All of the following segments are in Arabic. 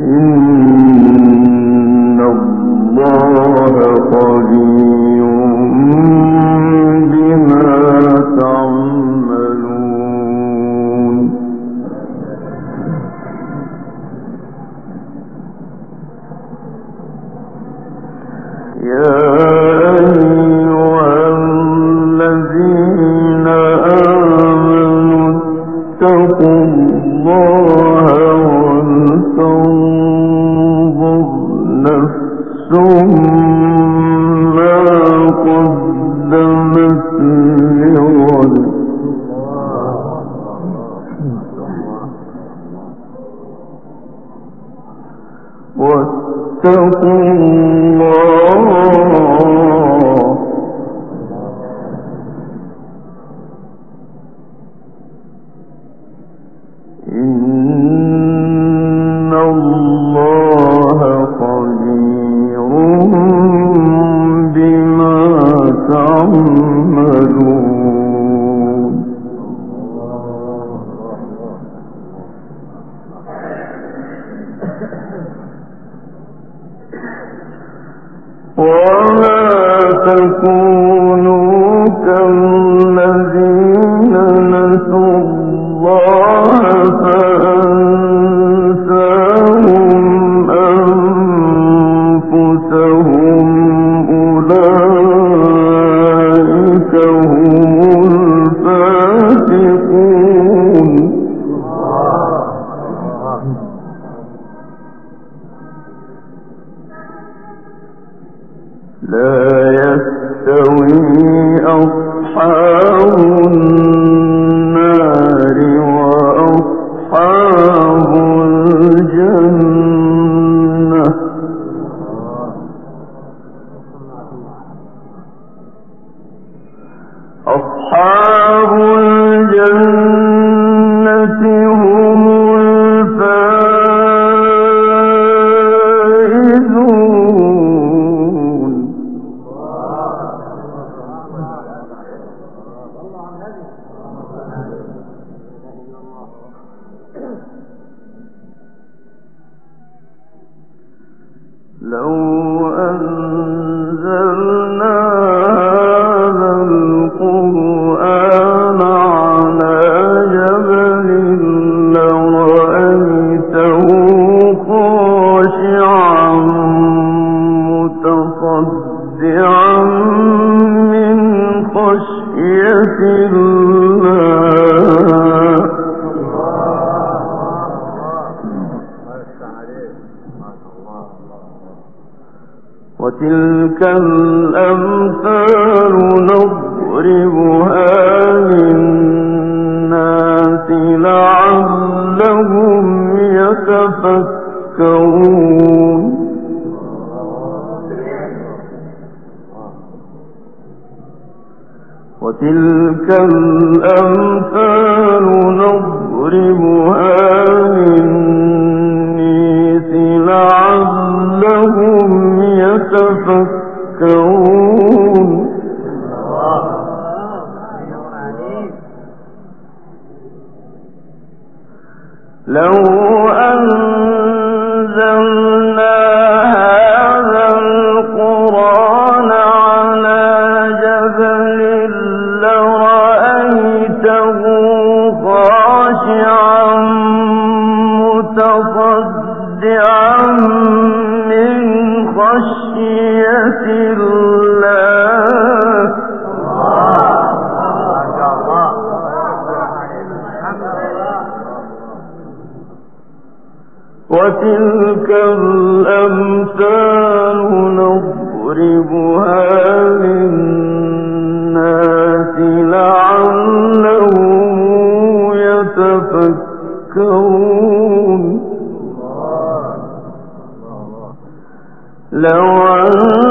إن الله قدير لا يستوي أصحاب لو لو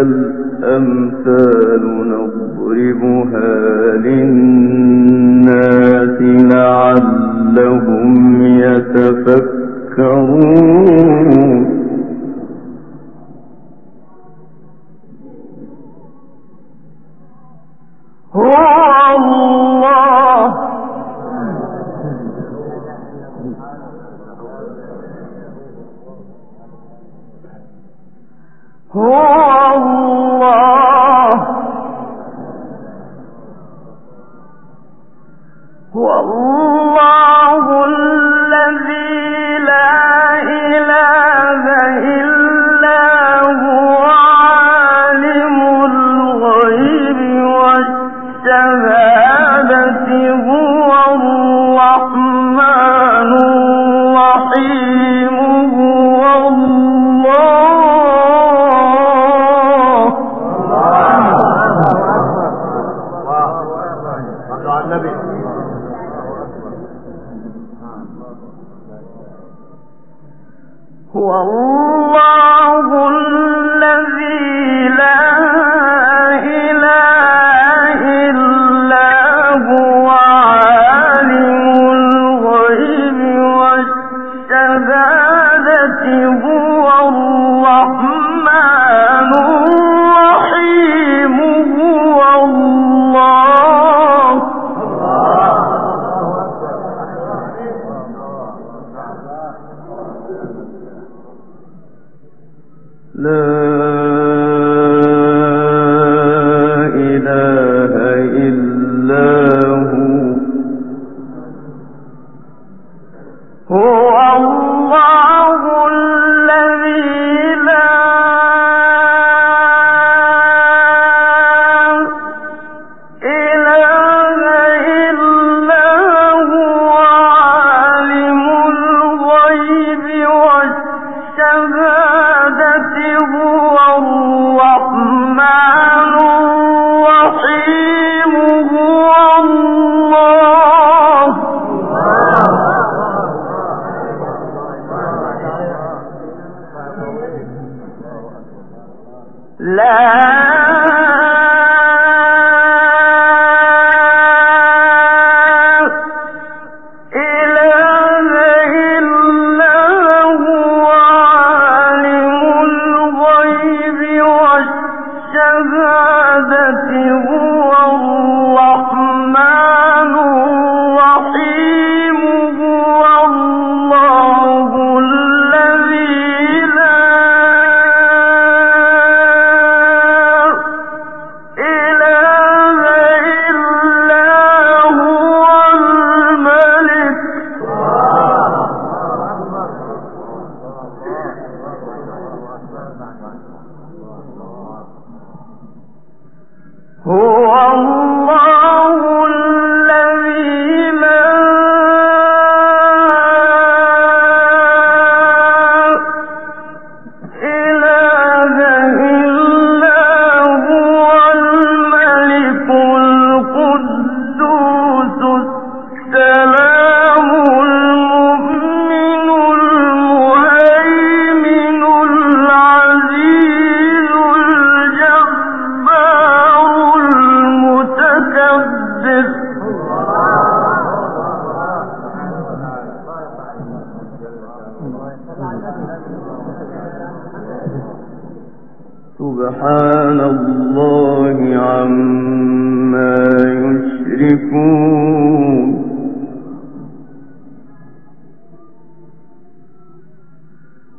الأمثال نضربها هو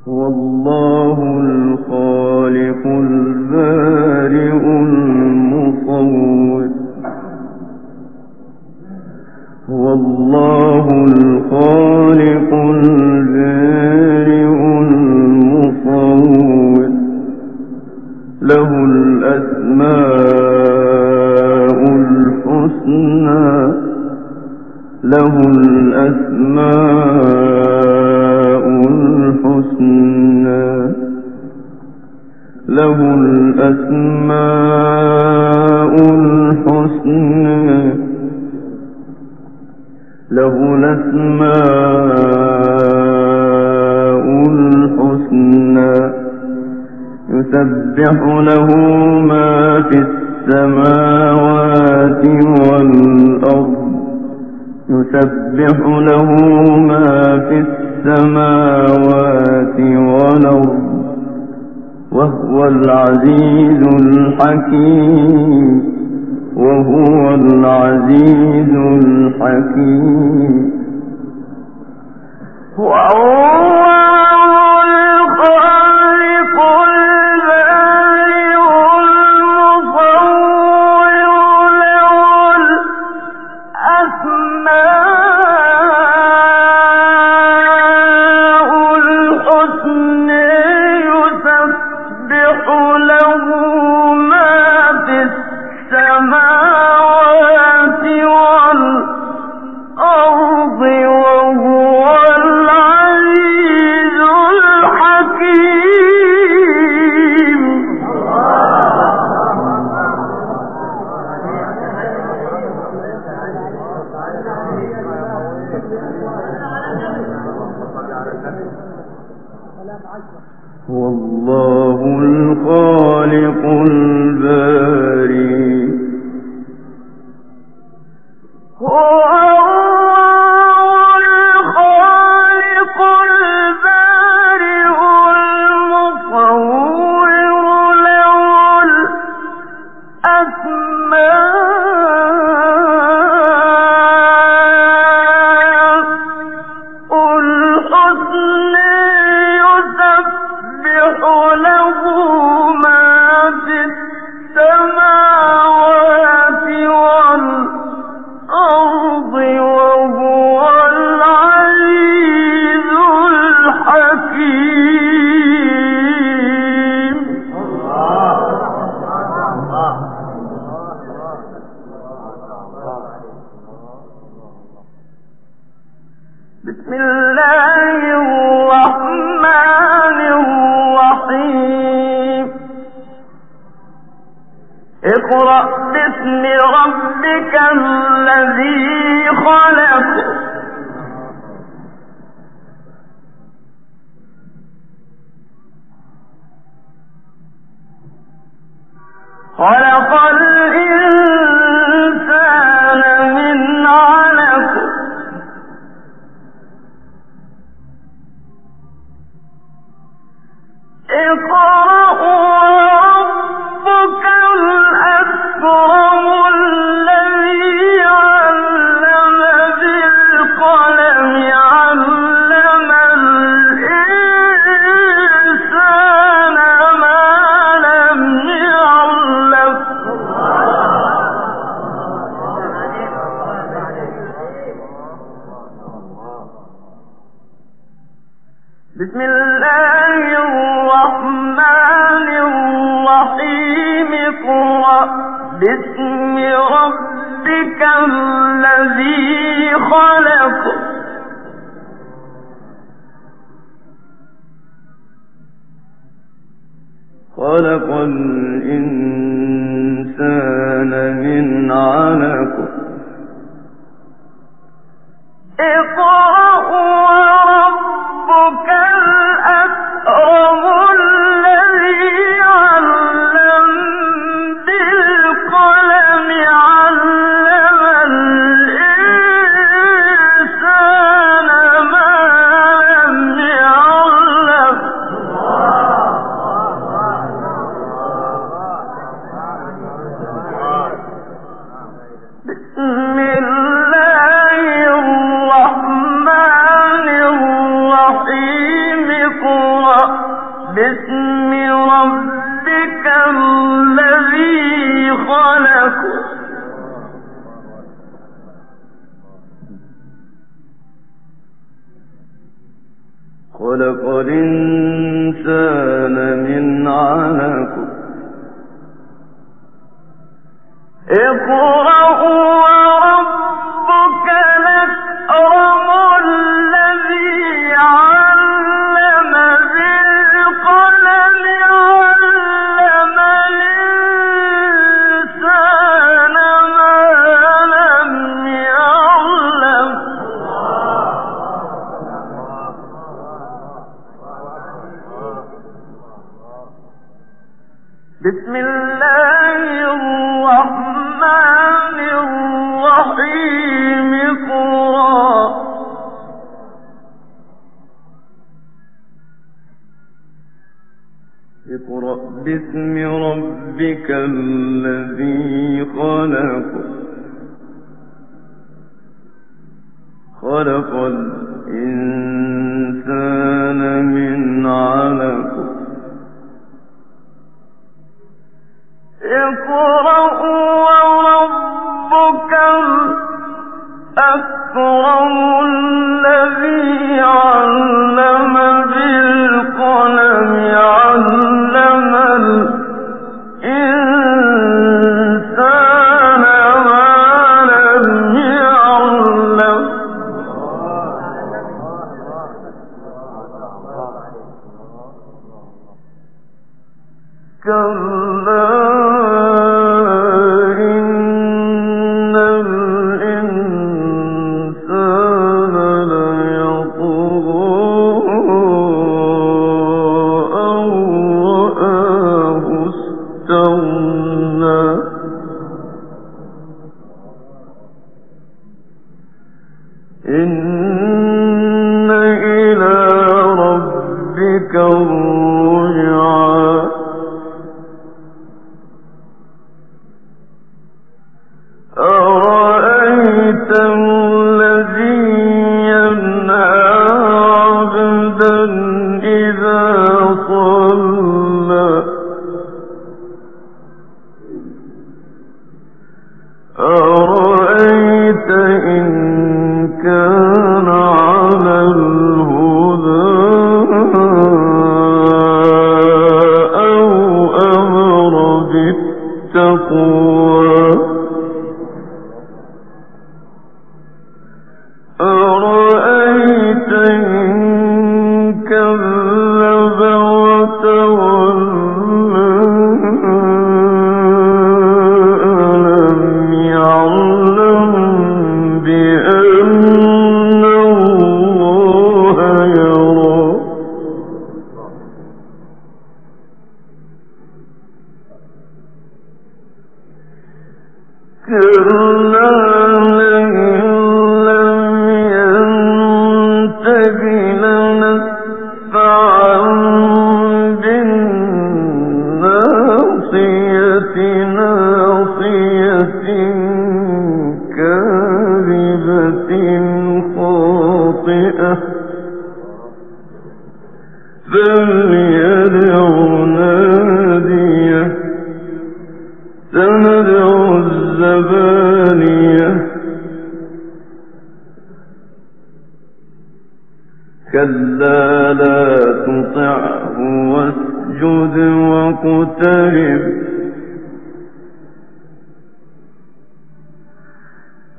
هو السماوات والأرض يسبح له ما في السماوات والأرض وهو العزيز الحكيم وهو العزيز الحكيم وهو خلق باسم ربك الذي خلق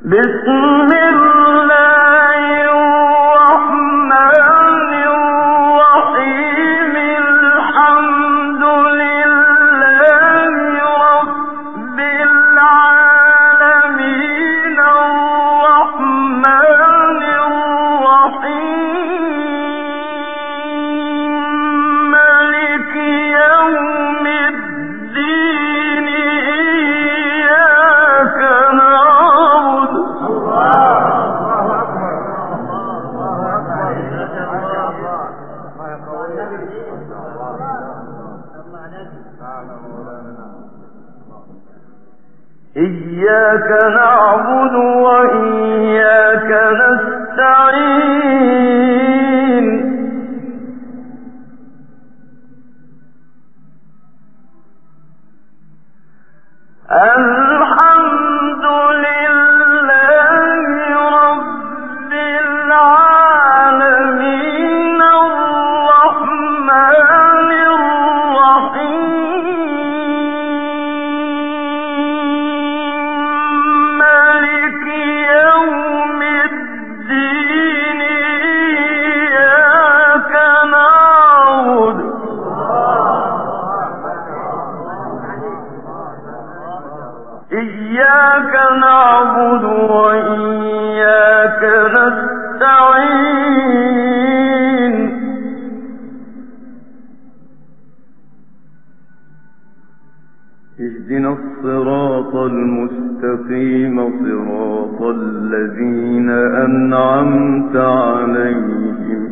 بسم إياك الرحمن مستقيم صراط الذين أنعمت عليهم.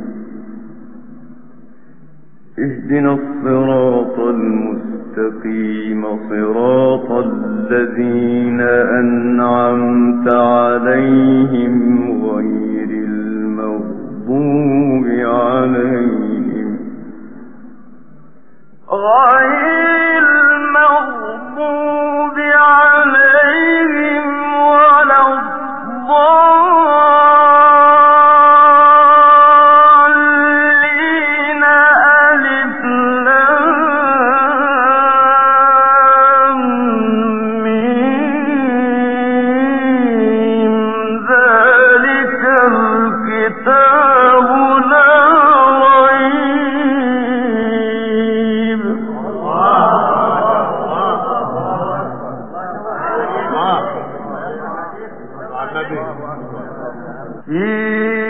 اهدنا الصراط المستقيم صراط الذين أنعمت عليهم غير المغضوب عليهم. غير المغضوب في